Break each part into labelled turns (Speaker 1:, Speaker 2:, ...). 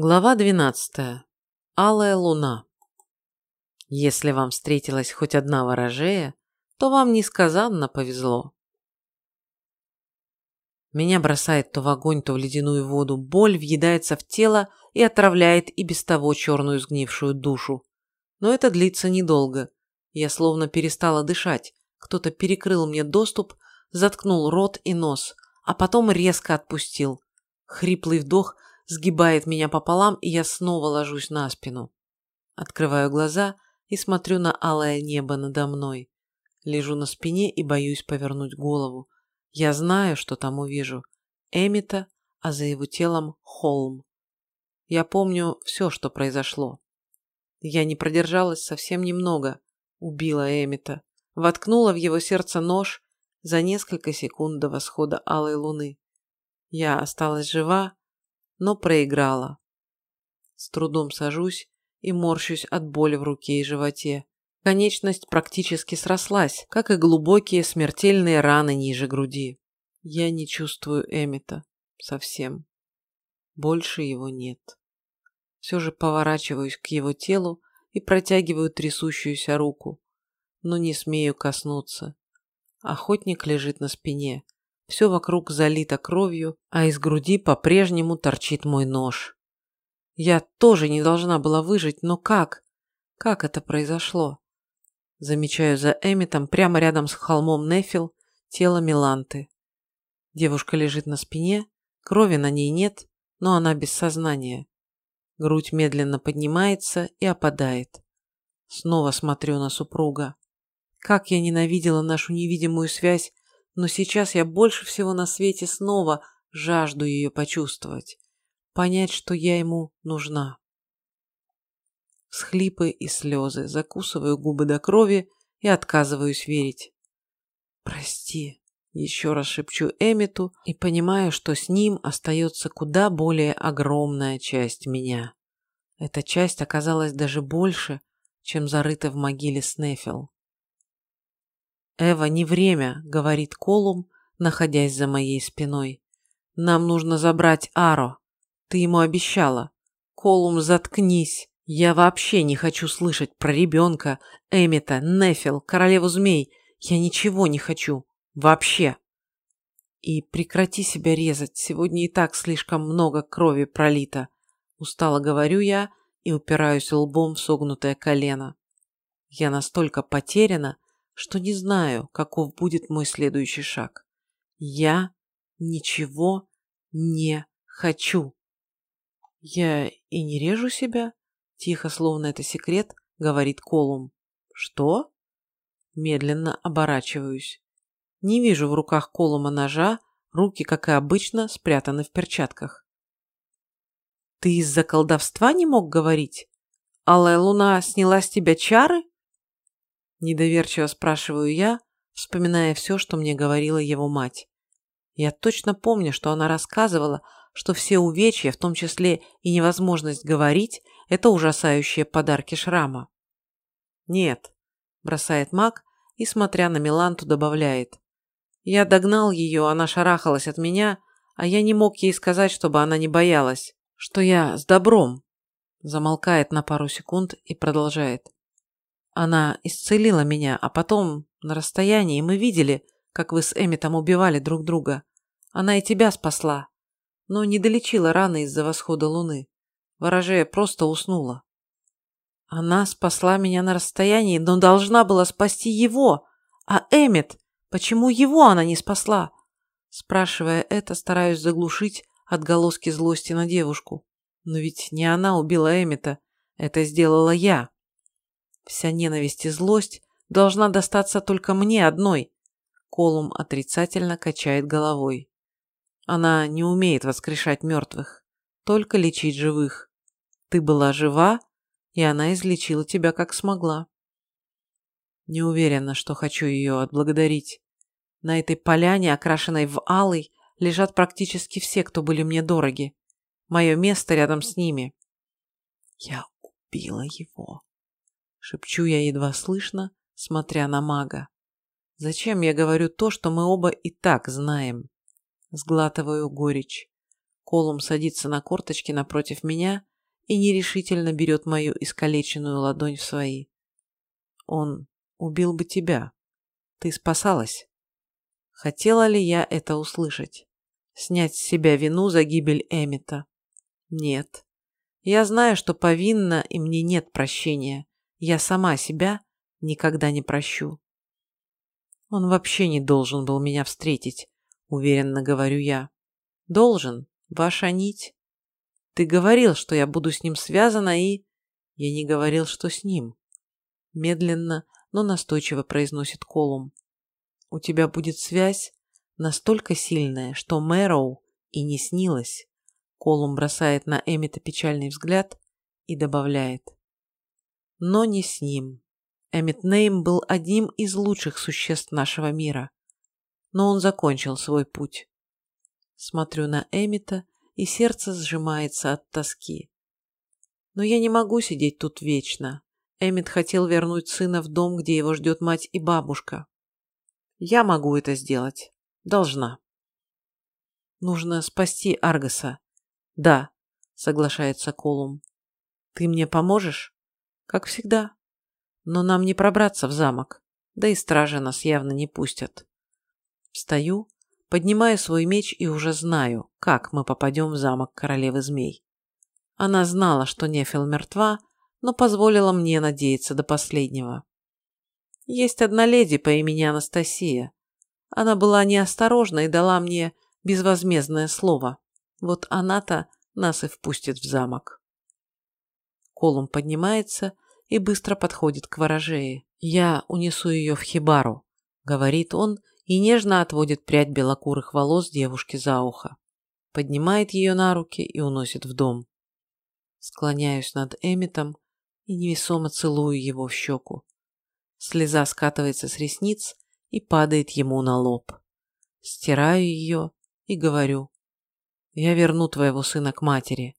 Speaker 1: Глава 12. Алая луна. Если вам встретилась хоть одна ворожея, то вам несказанно повезло. Меня бросает то в огонь, то в ледяную воду, боль въедается в тело и отравляет и без того черную сгнившую душу. Но это длится недолго. Я словно перестала дышать, кто-то перекрыл мне доступ, заткнул рот и нос, а потом резко отпустил. Хриплый вдох – сгибает меня пополам, и я снова ложусь на спину. Открываю глаза и смотрю на алое небо надо мной. Лежу на спине и боюсь повернуть голову. Я знаю, что там увижу. Эмита, а за его телом холм. Я помню все, что произошло. Я не продержалась совсем немного. Убила Эмита. Воткнула в его сердце нож за несколько секунд до восхода алой луны. Я осталась жива, но проиграла. С трудом сажусь и морщусь от боли в руке и животе. Конечность практически срослась, как и глубокие смертельные раны ниже груди. Я не чувствую Эмита. Совсем. Больше его нет. Все же поворачиваюсь к его телу и протягиваю трясущуюся руку, но не смею коснуться. Охотник лежит на спине, все вокруг залито кровью, а из груди по-прежнему торчит мой нож. Я тоже не должна была выжить, но как? Как это произошло? Замечаю за Эмитом прямо рядом с холмом Нефил тело Миланты. Девушка лежит на спине, крови на ней нет, но она без сознания. Грудь медленно поднимается и опадает. Снова смотрю на супруга. Как я ненавидела нашу невидимую связь но сейчас я больше всего на свете снова жажду ее почувствовать, понять, что я ему нужна. Схлипы и слезы, закусываю губы до крови и отказываюсь верить. «Прости», — еще раз шепчу Эмиту и понимаю, что с ним остается куда более огромная часть меня. Эта часть оказалась даже больше, чем зарыта в могиле Снефил. «Эва, не время», — говорит Колум, находясь за моей спиной. «Нам нужно забрать Аро. Ты ему обещала. Колум, заткнись. Я вообще не хочу слышать про ребенка, Эмита, Нефил, королеву змей. Я ничего не хочу. Вообще». «И прекрати себя резать. Сегодня и так слишком много крови пролито». Устало говорю я и упираюсь лбом в согнутое колено. Я настолько потеряна, что не знаю, каков будет мой следующий шаг. Я ничего не хочу. Я и не режу себя, тихо, словно это секрет, говорит Колум. Что? Медленно оборачиваюсь. Не вижу в руках Колума ножа, руки, как и обычно, спрятаны в перчатках. Ты из-за колдовства не мог говорить? Алая луна сняла с тебя чары? Недоверчиво спрашиваю я, вспоминая все, что мне говорила его мать. Я точно помню, что она рассказывала, что все увечья, в том числе и невозможность говорить, это ужасающие подарки шрама. «Нет», – бросает маг и, смотря на Миланту, добавляет. «Я догнал ее, она шарахалась от меня, а я не мог ей сказать, чтобы она не боялась, что я с добром». Замолкает на пару секунд и продолжает. Она исцелила меня, а потом, на расстоянии, мы видели, как вы с Эми там убивали друг друга. Она и тебя спасла, но не долечила раны из-за восхода луны. Ворожея просто уснула. Она спасла меня на расстоянии, но должна была спасти его. А Эммет, почему его она не спасла? Спрашивая это, стараюсь заглушить отголоски злости на девушку. Но ведь не она убила Эммета, это сделала я. Вся ненависть и злость должна достаться только мне одной. Колум отрицательно качает головой. Она не умеет воскрешать мертвых, только лечить живых. Ты была жива, и она излечила тебя как смогла. Не уверена, что хочу ее отблагодарить. На этой поляне, окрашенной в алый, лежат практически все, кто были мне дороги. Мое место рядом с ними. Я убила его. Шепчу я едва слышно, смотря на мага. Зачем я говорю то, что мы оба и так знаем? Сглатываю горечь. Колум садится на корточки напротив меня и нерешительно берет мою искалеченную ладонь в свои. Он убил бы тебя. Ты спасалась. Хотела ли я это услышать? Снять с себя вину за гибель Эмита? Нет. Я знаю, что повинна, и мне нет прощения. Я сама себя никогда не прощу. Он вообще не должен был меня встретить, уверенно говорю я. Должен. Ваша нить. Ты говорил, что я буду с ним связана, и... Я не говорил, что с ним. Медленно, но настойчиво произносит Колум. У тебя будет связь настолько сильная, что Мэроу и не снилось. Колум бросает на Эмита печальный взгляд и добавляет. Но не с ним. Эмит Нейм был одним из лучших существ нашего мира. Но он закончил свой путь. Смотрю на Эмита и сердце сжимается от тоски. Но я не могу сидеть тут вечно. Эмит хотел вернуть сына в дом, где его ждет мать и бабушка. Я могу это сделать. Должна. Нужно спасти Аргаса. Да, соглашается Колум. Ты мне поможешь? Как всегда. Но нам не пробраться в замок. Да и стражи нас явно не пустят. Встаю Поднимаю свой меч и уже знаю, как мы попадем в замок королевы змей. Она знала, что Нефил мертва, но позволила мне надеяться до последнего. Есть одна леди по имени Анастасия. Она была неосторожна и дала мне безвозмездное слово. Вот она-то нас и впустит в замок. Колум поднимается и быстро подходит к ворожее. «Я унесу ее в хибару», — говорит он и нежно отводит прядь белокурых волос девушки за ухо. Поднимает ее на руки и уносит в дом. Склоняюсь над Эмитом и невесомо целую его в щеку. Слеза скатывается с ресниц и падает ему на лоб. Стираю ее и говорю. Я верну твоего сына к матери.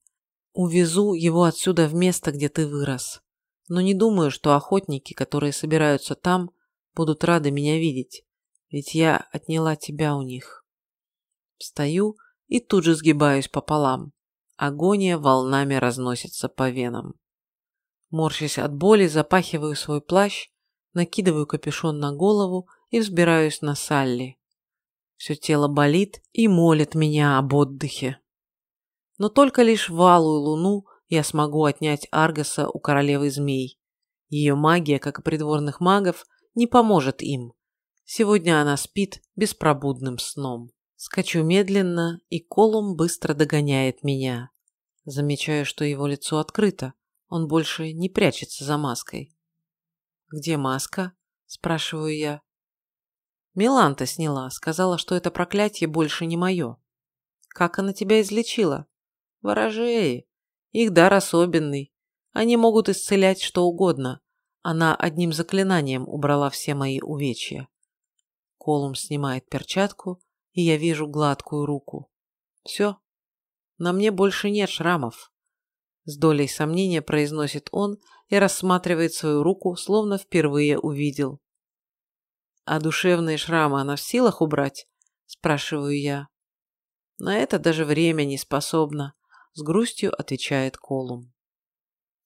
Speaker 1: Увезу его отсюда в место, где ты вырос. Но не думаю, что охотники, которые собираются там, будут рады меня видеть ведь я отняла тебя у них. Встаю и тут же сгибаюсь пополам. Агония волнами разносится по венам. Морщась от боли, запахиваю свой плащ, накидываю капюшон на голову и взбираюсь на Салли. Все тело болит и молит меня об отдыхе. Но только лишь в алую луну я смогу отнять Аргаса у королевы змей. Ее магия, как и придворных магов, не поможет им. Сегодня она спит беспробудным сном. Скачу медленно, и Колум быстро догоняет меня. Замечаю, что его лицо открыто. Он больше не прячется за маской. «Где маска?» – спрашиваю я. Миланта сняла, сказала, что это проклятие больше не мое. Как она тебя излечила? Ворожеи. Их дар особенный. Они могут исцелять что угодно. Она одним заклинанием убрала все мои увечья. Колум снимает перчатку, и я вижу гладкую руку. Все. На мне больше нет шрамов. С долей сомнения произносит он и рассматривает свою руку, словно впервые увидел. «А душевные шрамы она в силах убрать?» – спрашиваю я. «На это даже время не способно», – с грустью отвечает Колум.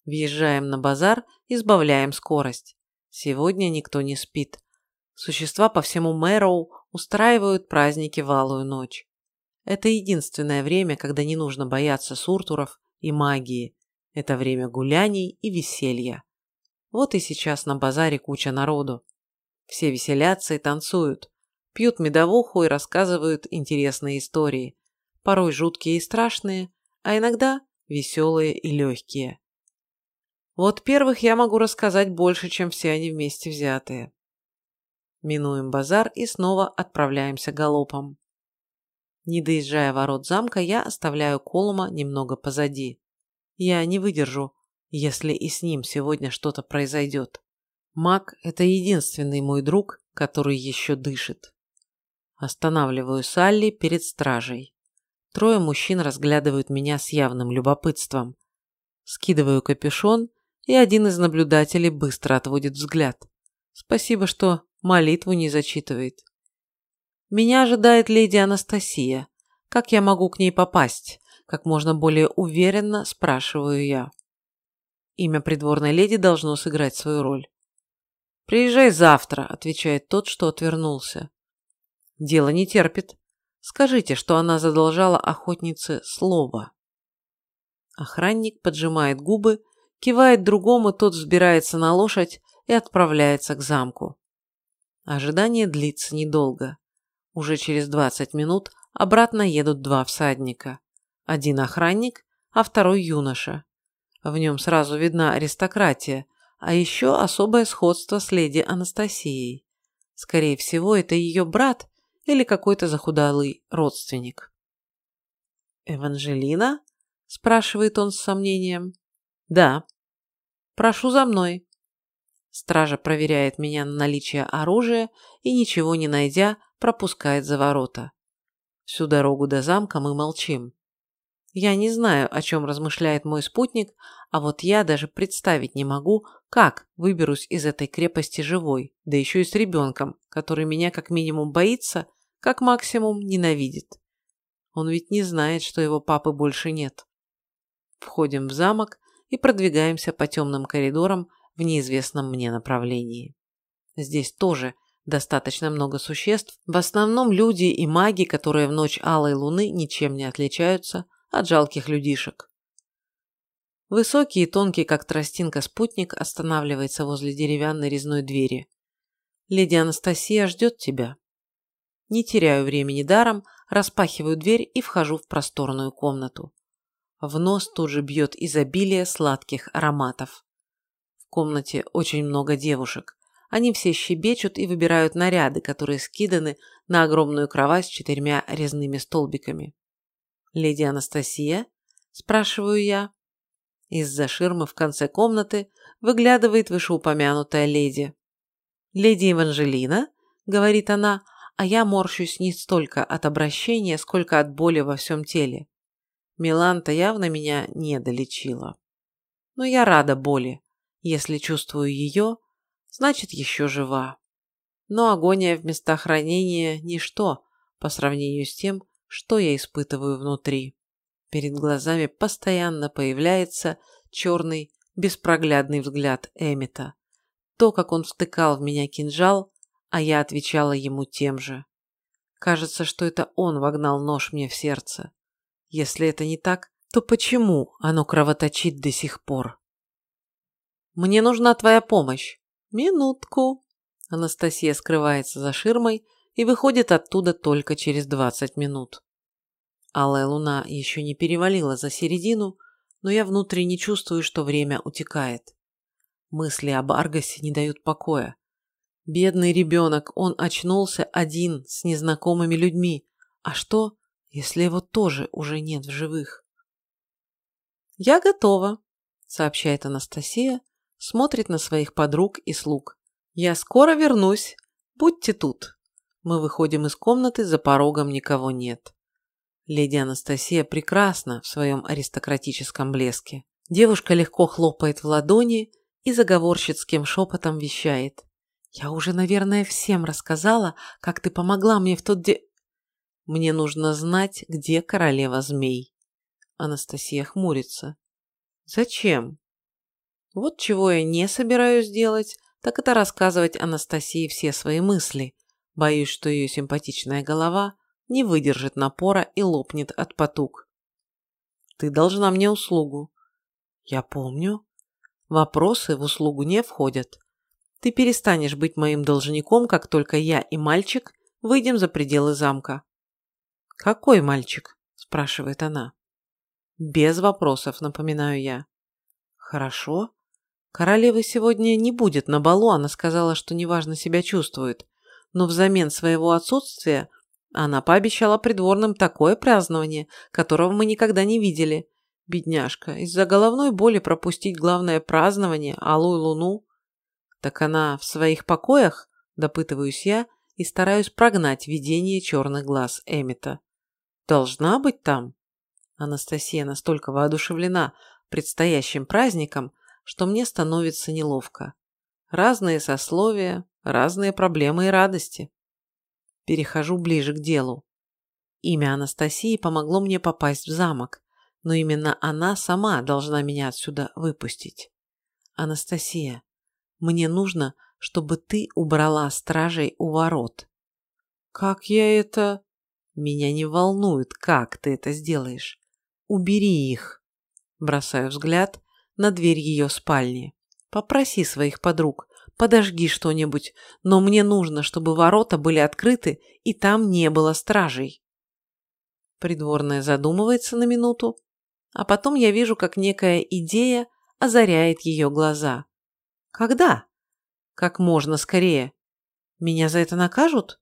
Speaker 1: Въезжаем на базар и сбавляем скорость. Сегодня никто не спит. Существа по всему Мэроу устраивают праздники в Алую ночь. Это единственное время, когда не нужно бояться суртуров и магии. Это время гуляний и веселья. Вот и сейчас на базаре куча народу. Все веселятся и танцуют, пьют медовуху и рассказывают интересные истории, порой жуткие и страшные, а иногда веселые и легкие. Вот первых я могу рассказать больше, чем все они вместе взятые. Минуем базар и снова отправляемся галопом. Не доезжая ворот замка, я оставляю Колума немного позади. Я не выдержу, если и с ним сегодня что-то произойдет. Маг – это единственный мой друг, который еще дышит. Останавливаю Салли перед стражей. Трое мужчин разглядывают меня с явным любопытством. Скидываю капюшон, и один из наблюдателей быстро отводит взгляд. Спасибо, что молитву не зачитывает. Меня ожидает леди Анастасия. Как я могу к ней попасть? как можно более уверенно спрашиваю я. Имя придворной леди должно сыграть свою роль. «Приезжай завтра», – отвечает тот, что отвернулся. «Дело не терпит. Скажите, что она задолжала охотнице слово». Охранник поджимает губы, кивает другому, тот взбирается на лошадь и отправляется к замку. Ожидание длится недолго. Уже через 20 минут обратно едут два всадника. Один охранник, а второй юноша. В нем сразу видна аристократия, а еще особое сходство с леди Анастасией. Скорее всего, это ее брат или какой-то захудалый родственник. «Эванжелина?» – спрашивает он с сомнением. «Да». «Прошу за мной». Стража проверяет меня на наличие оружия и, ничего не найдя, пропускает за ворота. Всю дорогу до замка мы молчим. Я не знаю, о чем размышляет мой спутник, а вот я даже представить не могу, как выберусь из этой крепости живой, да еще и с ребенком, который меня как минимум боится, как максимум ненавидит. Он ведь не знает, что его папы больше нет. Входим в замок и продвигаемся по темным коридорам в неизвестном мне направлении. Здесь тоже достаточно много существ, в основном люди и маги, которые в ночь алой луны ничем не отличаются от жалких людишек. Высокий и тонкий, как тростинка, спутник останавливается возле деревянной резной двери. «Леди Анастасия ждет тебя». Не теряю времени даром, распахиваю дверь и вхожу в просторную комнату. В нос тут же бьет изобилие сладких ароматов. В комнате очень много девушек. Они все щебечут и выбирают наряды, которые скиданы на огромную кровать с четырьмя резными столбиками. «Леди Анастасия?» – спрашиваю я. Из-за ширмы в конце комнаты выглядывает вышеупомянутая леди. «Леди Еванжелина?» – говорит она, а я морщусь не столько от обращения, сколько от боли во всем теле. Миланта явно меня не долечила. Но я рада боли. Если чувствую ее, значит еще жива. Но агония в местах хранения – ничто по сравнению с тем, что я испытываю внутри. Перед глазами постоянно появляется черный, беспроглядный взгляд Эмита. То, как он втыкал в меня кинжал, а я отвечала ему тем же. Кажется, что это он вогнал нож мне в сердце. Если это не так, то почему оно кровоточит до сих пор? «Мне нужна твоя помощь». «Минутку». Анастасия скрывается за ширмой и выходит оттуда только через 20 минут. Алая луна еще не перевалила за середину, но я внутренне чувствую, что время утекает. Мысли об Аргасе не дают покоя. Бедный ребенок, он очнулся один с незнакомыми людьми. А что, если его тоже уже нет в живых? «Я готова», — сообщает Анастасия, смотрит на своих подруг и слуг. «Я скоро вернусь. Будьте тут». Мы выходим из комнаты, за порогом никого нет. Леди Анастасия прекрасна в своем аристократическом блеске. Девушка легко хлопает в ладони и заговорщицким шепотом вещает. «Я уже, наверное, всем рассказала, как ты помогла мне в тот де...» «Мне нужно знать, где королева змей». Анастасия хмурится. «Зачем?» Вот чего я не собираюсь делать, так это рассказывать Анастасии все свои мысли. Боюсь, что ее симпатичная голова не выдержит напора и лопнет от потуг. Ты должна мне услугу. Я помню. Вопросы в услугу не входят. Ты перестанешь быть моим должником, как только я и мальчик выйдем за пределы замка. Какой мальчик? спрашивает она. Без вопросов, напоминаю я. Хорошо. Королевы сегодня не будет на балу, она сказала, что неважно себя чувствует, но взамен своего отсутствия она пообещала придворным такое празднование, которого мы никогда не видели. Бедняжка, из-за головной боли пропустить главное празднование, алую луну. Так она в своих покоях, допытываюсь я и стараюсь прогнать видение черных глаз Эмита. Должна быть там. Анастасия настолько воодушевлена предстоящим праздником, что мне становится неловко. Разные сословия, разные проблемы и радости. Перехожу ближе к делу. Имя Анастасии помогло мне попасть в замок. но именно она сама должна меня отсюда выпустить. Анастасия, мне нужно, чтобы ты убрала стражей у ворот. Как я это... Меня не волнует, как ты это сделаешь. Убери их. Бросаю взгляд на дверь ее спальни. Попроси своих подруг, подожги что-нибудь, но мне нужно, чтобы ворота были открыты и там не было стражей. Придворная задумывается на минуту, а потом я вижу, как некая идея озаряет ее глаза. Когда? Как можно скорее. Меня за это накажут?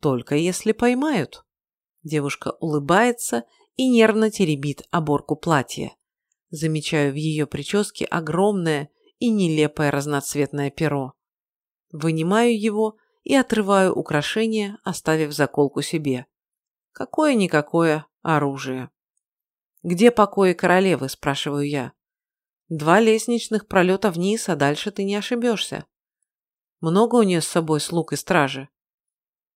Speaker 1: Только если поймают. Девушка улыбается и нервно теребит оборку платья. Замечаю в ее прическе огромное и нелепое разноцветное перо. Вынимаю его и отрываю украшение, оставив заколку себе. Какое-никакое оружие. «Где покои королевы?» – спрашиваю я. «Два лестничных пролета вниз, а дальше ты не ошибешься. Много у нее с собой слуг и стражи?»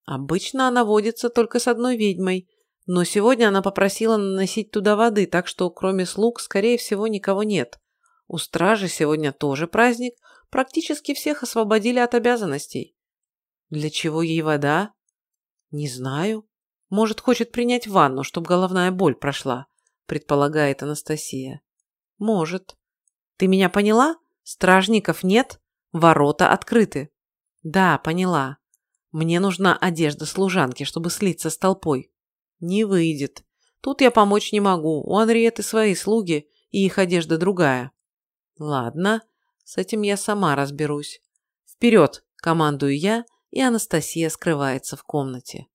Speaker 1: «Обычно она водится только с одной ведьмой, но сегодня она попросила наносить туда воды, так что кроме слуг, скорее всего, никого нет. У стражи сегодня тоже праздник, практически всех освободили от обязанностей. Для чего ей вода? Не знаю. Может, хочет принять ванну, чтобы головная боль прошла, предполагает Анастасия. Может. Ты меня поняла? Стражников нет, ворота открыты. Да, поняла. Мне нужна одежда служанки, чтобы слиться с толпой. Не выйдет. Тут я помочь не могу. У Анриеты свои слуги, и их одежда другая. Ладно, с этим я сама разберусь. Вперед, командую я, и Анастасия скрывается в комнате.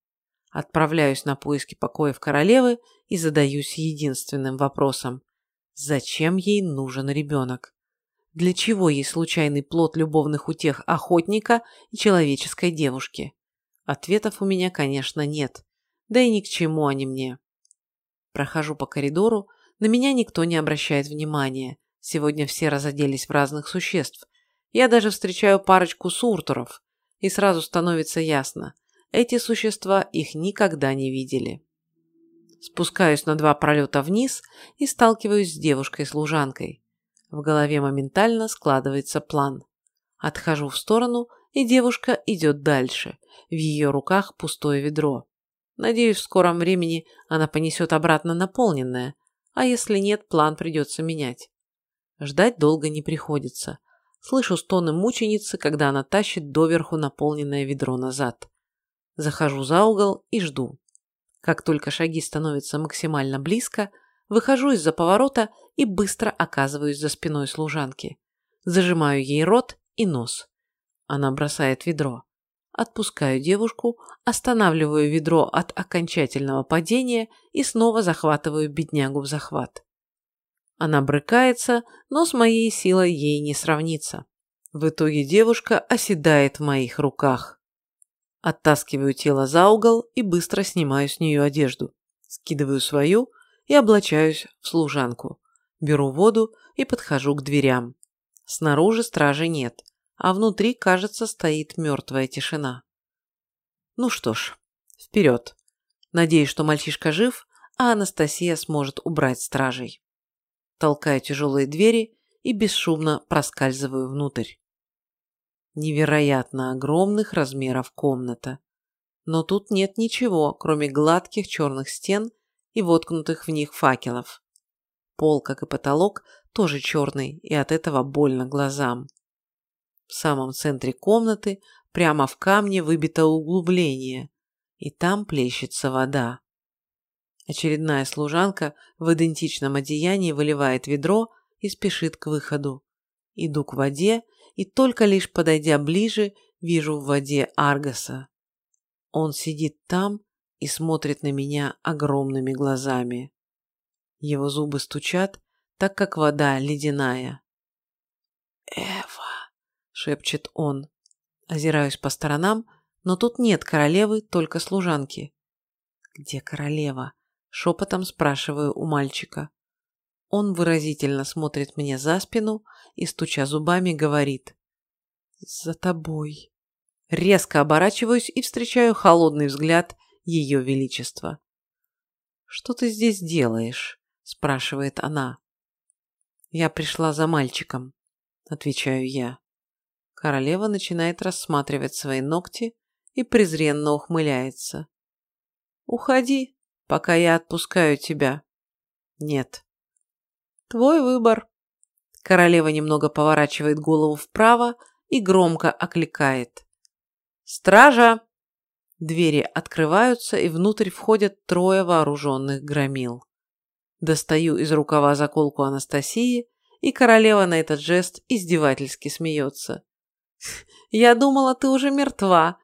Speaker 1: Отправляюсь на поиски покоев королевы и задаюсь единственным вопросом. Зачем ей нужен ребенок? Для чего ей случайный плод любовных утех охотника и человеческой девушки? Ответов у меня, конечно, нет. Да и ни к чему они мне. Прохожу по коридору, на меня никто не обращает внимания. Сегодня все разоделись в разных существ. Я даже встречаю парочку суртуров. И сразу становится ясно. Эти существа их никогда не видели. Спускаюсь на два пролета вниз и сталкиваюсь с девушкой-служанкой. В голове моментально складывается план. Отхожу в сторону, и девушка идет дальше. В ее руках пустое ведро. Надеюсь, в скором времени она понесет обратно наполненное, а если нет, план придется менять. Ждать долго не приходится. Слышу стоны мученицы, когда она тащит доверху наполненное ведро назад. Захожу за угол и жду. Как только шаги становятся максимально близко, выхожу из-за поворота и быстро оказываюсь за спиной служанки. Зажимаю ей рот и нос. Она бросает ведро. Отпускаю девушку, останавливаю ведро от окончательного падения и снова захватываю беднягу в захват. Она брыкается, но с моей силой ей не сравнится. В итоге девушка оседает в моих руках. Оттаскиваю тело за угол и быстро снимаю с нее одежду. Скидываю свою и облачаюсь в служанку. Беру воду и подхожу к дверям. Снаружи стражи нет а внутри, кажется, стоит мертвая тишина. Ну что ж, вперед. Надеюсь, что мальчишка жив, а Анастасия сможет убрать стражей. Толкаю тяжелые двери и бесшумно проскальзываю внутрь. Невероятно огромных размеров комната. Но тут нет ничего, кроме гладких черных стен и воткнутых в них факелов. Пол, как и потолок, тоже черный, и от этого больно глазам. В самом центре комнаты, прямо в камне, выбито углубление, и там плещется вода. Очередная служанка в идентичном одеянии выливает ведро и спешит к выходу. Иду к воде, и только лишь подойдя ближе, вижу в воде Аргаса. Он сидит там и смотрит на меня огромными глазами. Его зубы стучат, так как вода ледяная. «Эва!» шепчет он. Озираюсь по сторонам, но тут нет королевы, только служанки. «Где королева?» – шепотом спрашиваю у мальчика. Он выразительно смотрит мне за спину и, стуча зубами, говорит «За тобой». Резко оборачиваюсь и встречаю холодный взгляд Ее Величества. «Что ты здесь делаешь?» – спрашивает она. Я пришла за мальчиком, отвечаю я. Королева начинает рассматривать свои ногти и презренно ухмыляется. Уходи, пока я отпускаю тебя. Нет. Твой выбор. Королева немного поворачивает голову вправо и громко окликает. «Стража!» Двери открываются, и внутрь входят трое вооруженных громил. Достаю из рукава заколку Анастасии, и королева на этот жест издевательски смеется. «Я думала, ты уже мертва.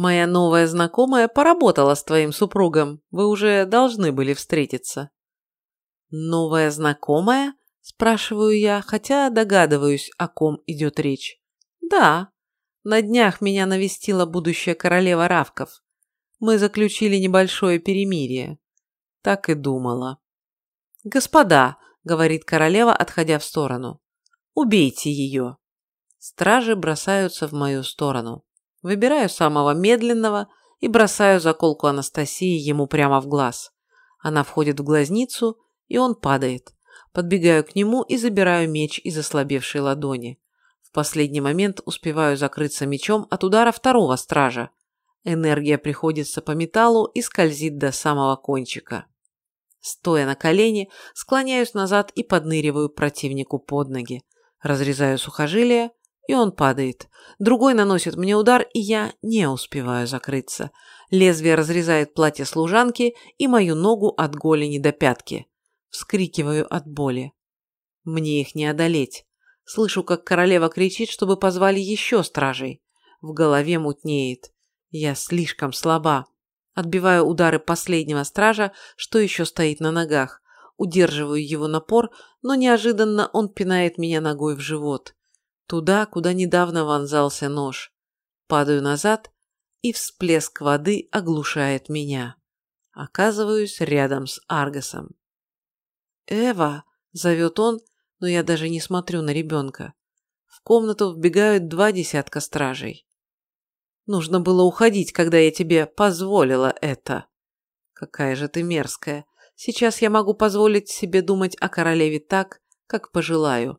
Speaker 1: Моя новая знакомая поработала с твоим супругом. Вы уже должны были встретиться». «Новая знакомая?» – спрашиваю я, хотя догадываюсь, о ком идет речь. «Да. На днях меня навестила будущая королева Равков. Мы заключили небольшое перемирие». Так и думала. «Господа», – говорит королева, отходя в сторону, – «убейте ее». Стражи бросаются в мою сторону. Выбираю самого медленного и бросаю заколку Анастасии ему прямо в глаз. Она входит в глазницу, и он падает. Подбегаю к нему и забираю меч из ослабевшей ладони. В последний момент успеваю закрыться мечом от удара второго стража. Энергия приходится по металлу и скользит до самого кончика. Стоя на колени, склоняюсь назад и подныриваю противнику под ноги. Разрезаю сухожилие, и он падает. Другой наносит мне удар, и я не успеваю закрыться. Лезвие разрезает платье служанки и мою ногу от голени до пятки. Вскрикиваю от боли. Мне их не одолеть. Слышу, как королева кричит, чтобы позвали еще стражей. В голове мутнеет. Я слишком слаба. Отбиваю удары последнего стража, что еще стоит на ногах. Удерживаю его напор, но неожиданно он пинает меня ногой в живот. Туда, куда недавно вонзался нож. Падаю назад, и всплеск воды оглушает меня. Оказываюсь рядом с Аргосом. «Эва!» – зовет он, но я даже не смотрю на ребенка. В комнату вбегают два десятка стражей. Нужно было уходить, когда я тебе позволила это. Какая же ты мерзкая. Сейчас я могу позволить себе думать о королеве так, как пожелаю.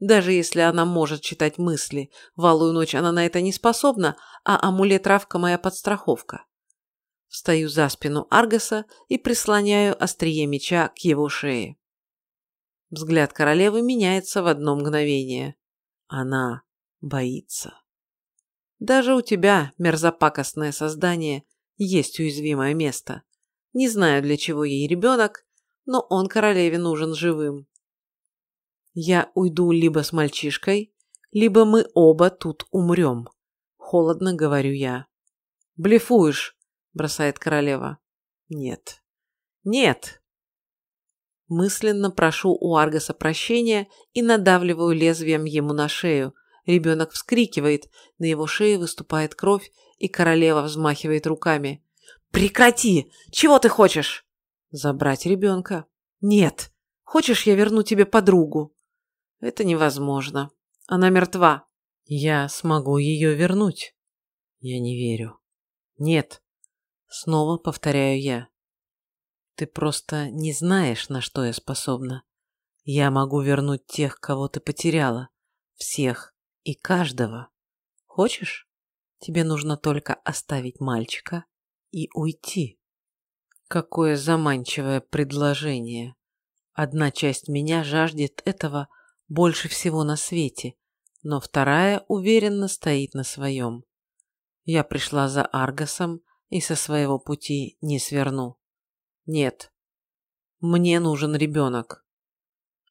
Speaker 1: Даже если она может читать мысли, в алую ночь она на это не способна, а амулет-равка моя подстраховка. Встаю за спину Аргаса и прислоняю острие меча к его шее. Взгляд королевы меняется в одно мгновение. Она боится. Даже у тебя, мерзопакостное создание, есть уязвимое место. Не знаю, для чего ей ребенок, но он королеве нужен живым. Я уйду либо с мальчишкой, либо мы оба тут умрем. Холодно говорю я. Блефуешь, бросает королева. Нет. Нет, Мысленно прошу у Аргаса прощения и надавливаю лезвием ему на шею. Ребенок вскрикивает, на его шее выступает кровь, и королева взмахивает руками. «Прекрати! Чего ты хочешь?» «Забрать ребенка». «Нет. Хочешь, я верну тебе подругу?» «Это невозможно. Она мертва». «Я смогу ее вернуть». «Я не верю». «Нет». Снова повторяю я. Ты просто не знаешь, на что я способна. Я могу вернуть тех, кого ты потеряла. Всех и каждого. Хочешь? Тебе нужно только оставить мальчика и уйти. Какое заманчивое предложение. Одна часть меня жаждет этого больше всего на свете, но вторая уверенно стоит на своем. Я пришла за Аргосом и со своего пути не сверну. Нет. Мне нужен ребенок.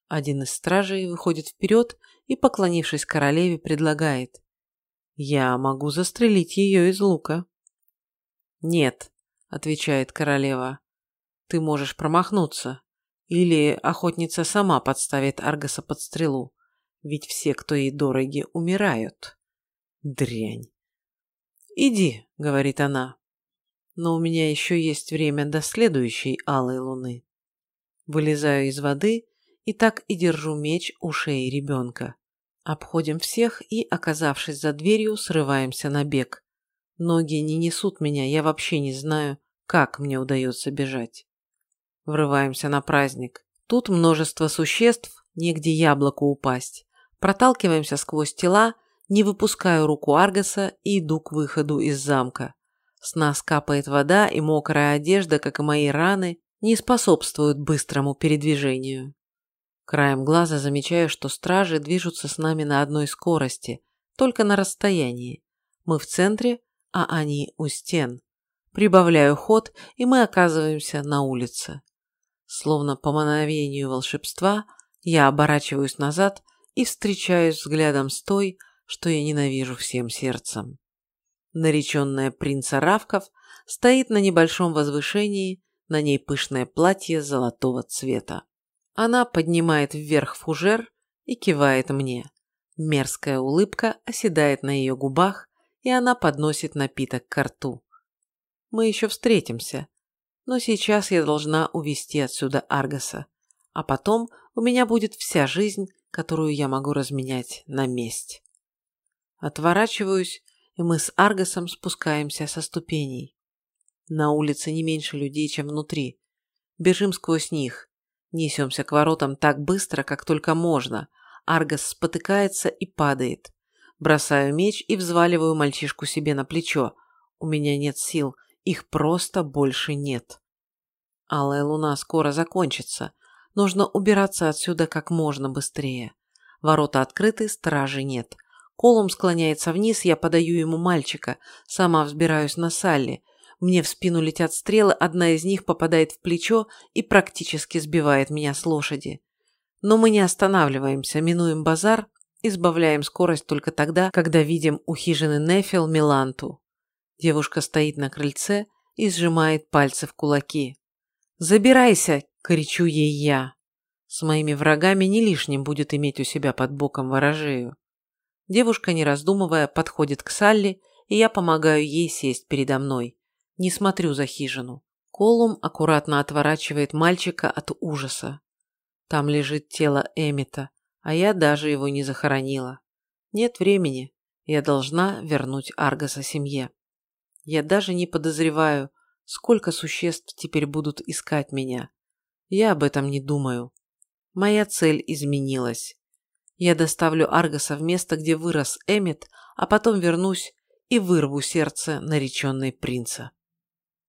Speaker 1: Один из стражей выходит вперед и, поклонившись королеве, предлагает. Я могу застрелить ее из лука. Нет, отвечает королева. Ты можешь промахнуться. Или охотница сама подставит Аргаса под стрелу. Ведь все, кто ей дороги, умирают. Дрянь. «Иди», — говорит она но у меня еще есть время до следующей алой луны. Вылезаю из воды и так и держу меч у шеи ребенка. Обходим всех и, оказавшись за дверью, срываемся на бег. Ноги не несут меня, я вообще не знаю, как мне удается бежать. Врываемся на праздник. Тут множество существ, негде яблоку упасть. Проталкиваемся сквозь тела, не выпускаю руку Аргаса и иду к выходу из замка. С нас капает вода, и мокрая одежда, как и мои раны, не способствуют быстрому передвижению. Краем глаза замечаю, что стражи движутся с нами на одной скорости, только на расстоянии. Мы в центре, а они у стен. Прибавляю ход, и мы оказываемся на улице. Словно по мановению волшебства, я оборачиваюсь назад и встречаюсь взглядом с той, что я ненавижу всем сердцем. Нареченная принца Равков стоит на небольшом возвышении, на ней пышное платье золотого цвета. Она поднимает вверх фужер и кивает мне. Мерзкая улыбка оседает на ее губах, и она подносит напиток к рту. Мы еще встретимся, но сейчас я должна увести отсюда Аргаса, а потом у меня будет вся жизнь, которую я могу разменять на месть. Отворачиваюсь, и мы с Аргасом спускаемся со ступеней. На улице не меньше людей, чем внутри. Бежим сквозь них. Несемся к воротам так быстро, как только можно, Аргос спотыкается и падает. Бросаю меч и взваливаю мальчишку себе на плечо. У меня нет сил, их просто больше нет. Алая луна скоро закончится. Нужно убираться отсюда как можно быстрее. Ворота открыты, стражи нет. Колум склоняется вниз, я подаю ему мальчика. Сама взбираюсь на Салли. Мне в спину летят стрелы, одна из них попадает в плечо и практически сбивает меня с лошади. Но мы не останавливаемся, минуем базар, избавляем скорость только тогда, когда видим у хижины Нефил Миланту. Девушка стоит на крыльце и сжимает пальцы в кулаки. «Забирайся!» – кричу ей я. С моими врагами не лишним будет иметь у себя под боком ворожею. Девушка, не раздумывая, подходит к Салли, и я помогаю ей сесть передо мной. Не смотрю за хижину. Колум аккуратно отворачивает мальчика от ужаса. Там лежит тело Эмита, а я даже его не захоронила. Нет времени, я должна вернуть Аргаса семье. Я даже не подозреваю, сколько существ теперь будут искать меня. Я об этом не думаю. Моя цель изменилась. Я доставлю Аргаса в место, где вырос Эмит, а потом вернусь и вырву сердце нареченной принца.